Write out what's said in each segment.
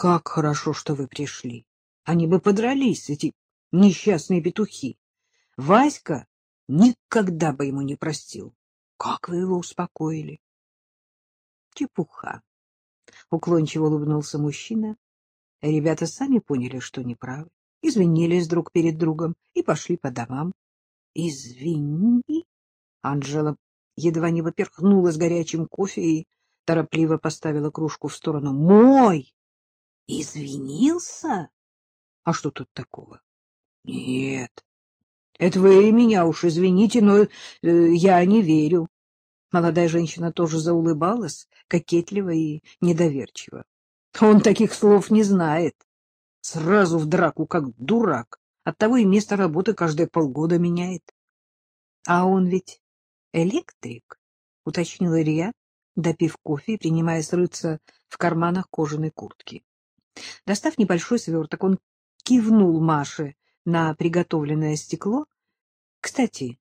Как хорошо, что вы пришли. Они бы подрались, эти несчастные петухи. Васька никогда бы ему не простил. Как вы его успокоили? Чепуха. Уклончиво улыбнулся мужчина. Ребята сами поняли, что неправы, извинились друг перед другом и пошли по домам. Извини. Анжела едва не поперхнулась горячим кофе и торопливо поставила кружку в сторону. Мой! Извинился? А что тут такого? Нет. Это вы меня уж извините, но э, я не верю. Молодая женщина тоже заулыбалась, кокетливо и недоверчиво. Он таких слов не знает. Сразу в драку, как дурак. Оттого и место работы каждые полгода меняет. — А он ведь электрик, — уточнил Илья, допив кофе и принимаясь рыться в карманах кожаной куртки. Достав небольшой сверток, он кивнул Маше на приготовленное стекло. — Кстати,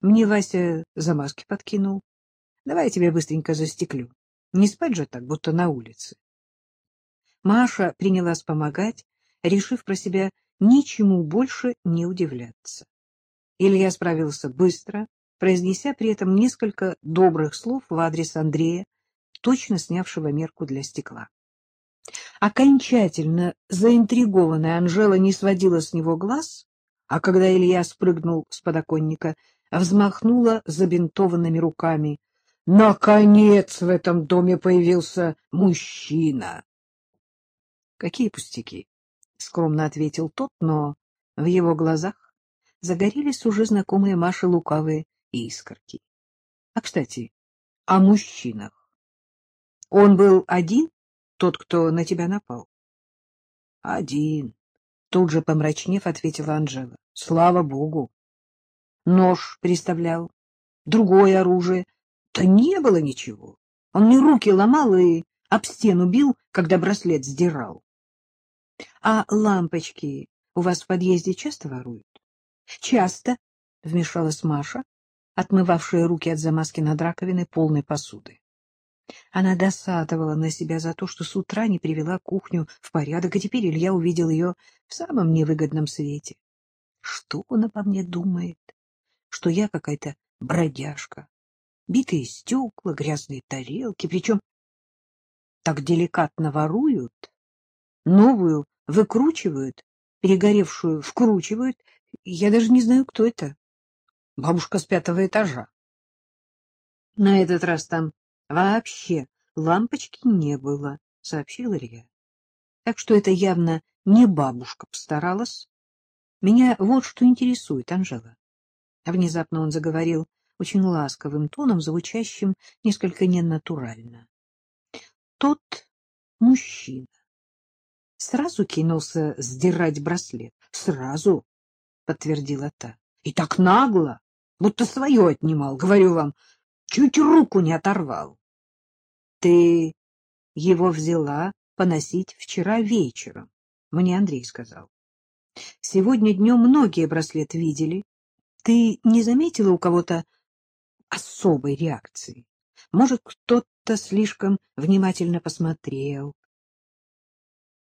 мне Вася замазки подкинул. Давай я тебе быстренько застеклю. Не спать же так, будто на улице. Маша принялась помогать, решив про себя ничему больше не удивляться. Илья справился быстро, произнеся при этом несколько добрых слов в адрес Андрея, точно снявшего мерку для стекла. Окончательно заинтригованная Анжела не сводила с него глаз, а когда Илья спрыгнул с подоконника, взмахнула забинтованными руками. Наконец в этом доме появился мужчина. — Какие пустяки? — скромно ответил тот, но в его глазах загорелись уже знакомые Маше лукавые искорки. — А, кстати, о мужчинах. Он был один? Тот, кто на тебя напал? — Один. Тут же, помрачнев, ответила Анжела. — Слава богу. Нож приставлял, другое оружие. Да не было ничего. Он мне руки ломал и об стену бил, когда браслет сдирал. — А лампочки у вас в подъезде часто воруют? — Часто, — вмешалась Маша, отмывавшая руки от замазки над раковиной полной посуды. Она досадовала на себя за то, что с утра не привела кухню в порядок, и теперь Илья увидел ее в самом невыгодном свете. Что он обо мне думает? Что я какая-то бродяжка. Битые стекла, грязные тарелки, причем так деликатно воруют, новую выкручивают, перегоревшую вкручивают. Я даже не знаю, кто это. Бабушка с пятого этажа. На этот раз там Вообще лампочки не было, — сообщил Илья. Так что это явно не бабушка постаралась. Меня вот что интересует, Анжела. Внезапно он заговорил очень ласковым тоном, звучащим несколько ненатурально. Тот мужчина сразу кинулся сдирать браслет. Сразу, — подтвердила та. И так нагло, будто свое отнимал, говорю вам, чуть руку не оторвал. Ты его взяла поносить вчера вечером, мне Андрей сказал. Сегодня днем многие браслет видели. Ты не заметила у кого-то особой реакции? Может, кто-то слишком внимательно посмотрел?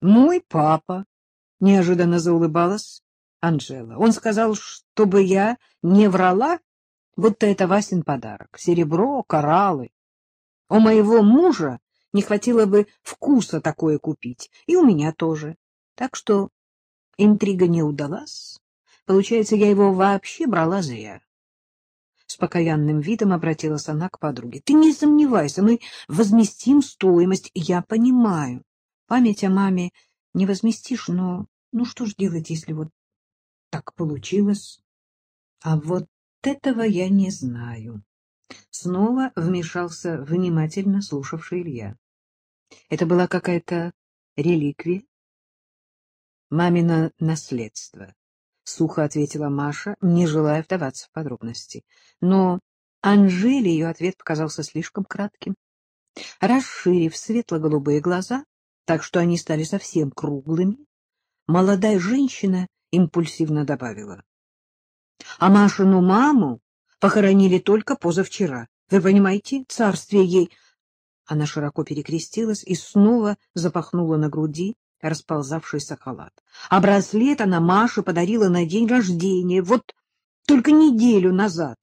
Мой папа неожиданно заулыбалась Анжела. Он сказал, чтобы я не врала, будто это Васин подарок. Серебро, кораллы. У моего мужа не хватило бы вкуса такое купить, и у меня тоже. Так что интрига не удалась. Получается, я его вообще брала зря. С покаянным видом обратилась она к подруге. — Ты не сомневайся, мы возместим стоимость, я понимаю. Память о маме не возместишь, но ну что ж делать, если вот так получилось? А вот этого я не знаю. Снова вмешался внимательно слушавший Илья. Это была какая-то реликвия? Мамино наследство, — сухо ответила Маша, не желая вдаваться в подробности. Но Анжеле ее ответ показался слишком кратким. Расширив светло-голубые глаза, так что они стали совсем круглыми, молодая женщина импульсивно добавила. — А Машину маму похоронили только позавчера. Вы понимаете, царствие ей... Она широко перекрестилась и снова запахнула на груди расползавшийся халат. А браслет она Маше подарила на день рождения, вот только неделю назад.